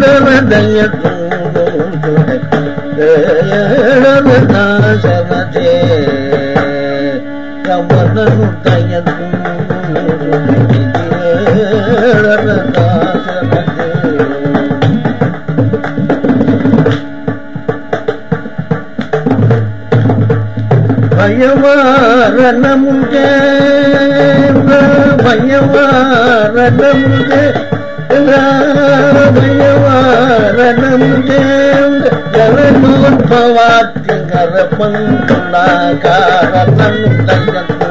दूर பயவாரணமுக பயவாரணமுக பயவாரணமுகரனோன் பவாத்தி கரபங்குள்ளா காரணம் தங்கத்தூ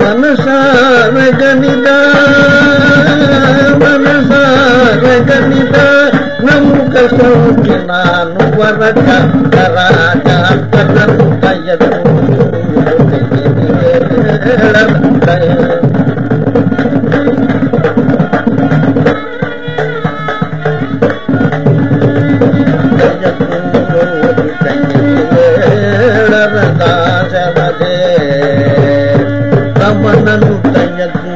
మనసార గణిత మనసార గణిత నముక సోకి నాను వరక రాజ కనను కయదు ಆಕಾಶವೇ ಕಮನನು ಕಯಗೂ